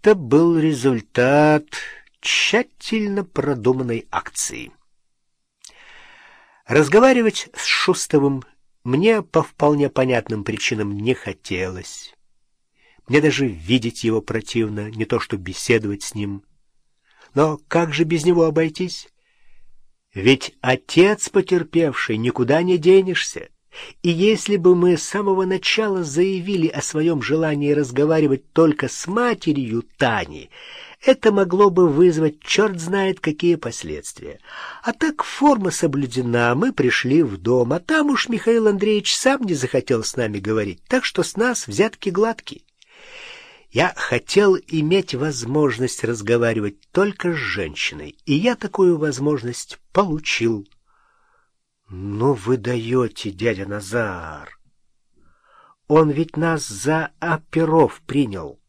Это был результат тщательно продуманной акции. Разговаривать с Шустовым мне по вполне понятным причинам не хотелось. Мне даже видеть его противно, не то что беседовать с ним. Но как же без него обойтись? Ведь отец потерпевший никуда не денешься. И если бы мы с самого начала заявили о своем желании разговаривать только с матерью Тани, это могло бы вызвать черт знает какие последствия. А так форма соблюдена, мы пришли в дом, а там уж Михаил Андреевич сам не захотел с нами говорить, так что с нас взятки гладкие. Я хотел иметь возможность разговаривать только с женщиной, и я такую возможность получил. Ну вы даете, дядя Назар. Он ведь нас за оперов принял.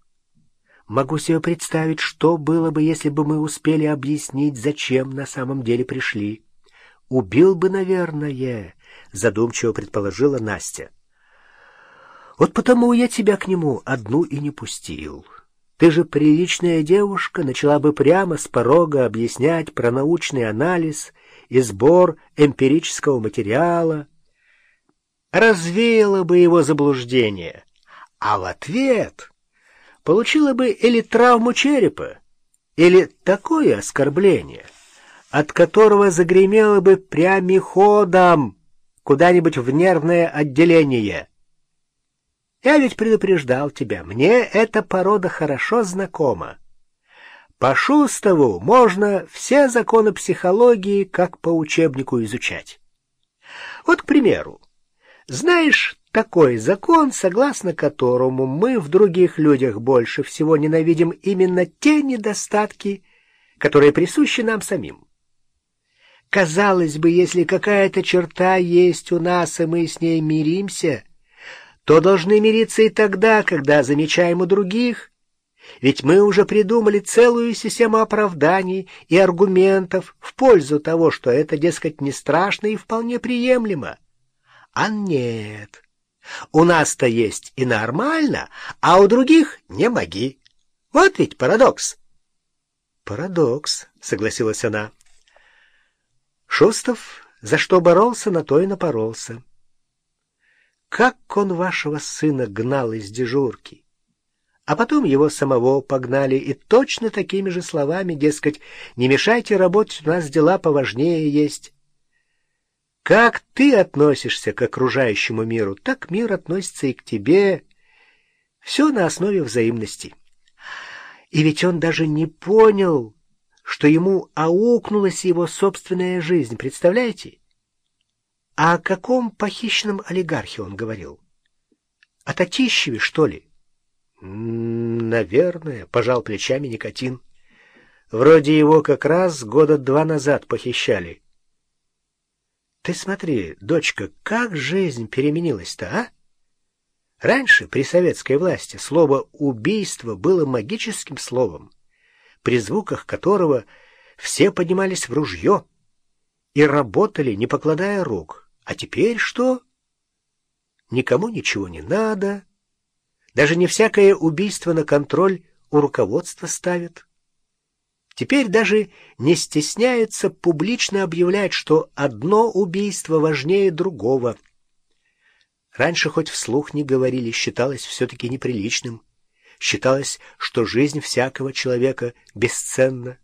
Могу себе представить, что было бы, если бы мы успели объяснить, зачем на самом деле пришли. Убил бы, наверное, задумчиво предположила Настя. Вот потому я тебя к нему одну и не пустил. Ты же приличная девушка, начала бы прямо с порога объяснять про научный анализ и сбор эмпирического материала. Развеяла бы его заблуждение, а в ответ получила бы или травму черепа, или такое оскорбление, от которого загремело бы прямиходом куда-нибудь в нервное отделение. Я ведь предупреждал тебя, мне эта порода хорошо знакома. По Шустову можно все законы психологии как по учебнику изучать. Вот, к примеру, знаешь такой закон, согласно которому мы в других людях больше всего ненавидим именно те недостатки, которые присущи нам самим. Казалось бы, если какая-то черта есть у нас, и мы с ней миримся — то должны мириться и тогда, когда замечаем у других. Ведь мы уже придумали целую систему оправданий и аргументов в пользу того, что это, дескать, не страшно и вполне приемлемо. А нет. У нас-то есть и нормально, а у других не моги. Вот ведь парадокс. Парадокс, согласилась она. Шустов за что боролся, на то и напоролся. Как он вашего сына гнал из дежурки! А потом его самого погнали и точно такими же словами, дескать, «Не мешайте работать, у нас дела поважнее есть». Как ты относишься к окружающему миру, так мир относится и к тебе. Все на основе взаимности. И ведь он даже не понял, что ему аукнулась его собственная жизнь, представляете? А о каком похищенном олигархе он говорил? О Татищеве, что ли? Наверное, пожал плечами никотин. Вроде его как раз года два назад похищали. Ты смотри, дочка, как жизнь переменилась-то, а? Раньше при советской власти слово «убийство» было магическим словом, при звуках которого все поднимались в ружье и работали, не покладая рук. А теперь что? Никому ничего не надо. Даже не всякое убийство на контроль у руководства ставят. Теперь даже не стесняются публично объявлять, что одно убийство важнее другого. Раньше хоть вслух не говорили, считалось все-таки неприличным. Считалось, что жизнь всякого человека бесценна.